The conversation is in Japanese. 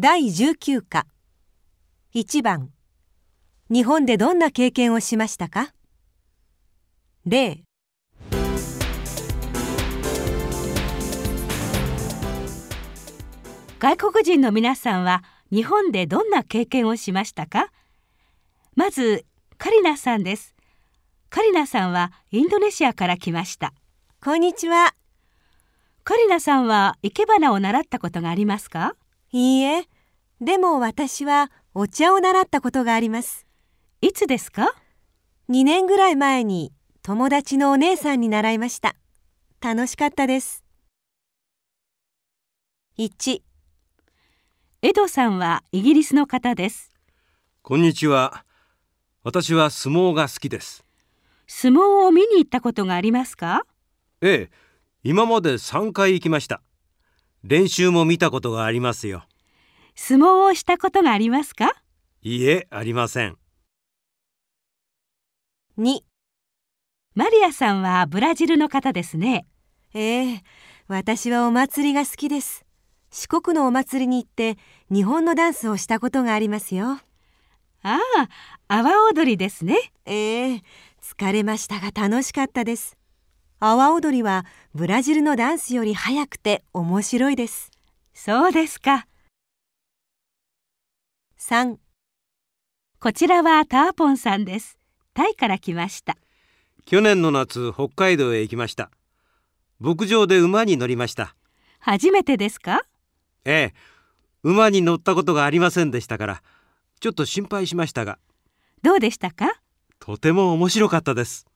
第19課。1番。日本でどんな経験をしましたか？例。外国人の皆さんは日本でどんな経験をしましたか？まずカリナさんです。カリナさんはインドネシアから来ました。こんにちは。カリナさんは生け花を習ったことがありますか？いいえ。でも私はお茶を習ったことがあります。いつですか？2年ぐらい前に友達のお姉さんに習いました。楽しかったです。1エドさんはイギリスの方です。こんにちは。私は相撲が好きです。相撲を見に行ったことがありますか？ええ、今まで3回行きました。練習も見たことがありますよ。相撲をしたことがありますか？いいえ、ありません。2マリアさんはブラジルの方ですね。ええ私はお祭りが好きです。四国のお祭りに行って日本のダンスをしたことがありますよ。ああ阿波踊りですね。ええ疲れましたが楽しかったです阿波踊りはブラジルのダンスより早くて面白いです。そうですか。3こちらはターポンさんです。タイから来ました。去年の夏、北海道へ行きました。牧場で馬に乗りました。初めてですか？ええ、馬に乗ったことがありませんでしたから、ちょっと心配しましたが、どうでしたか？とても面白かったです。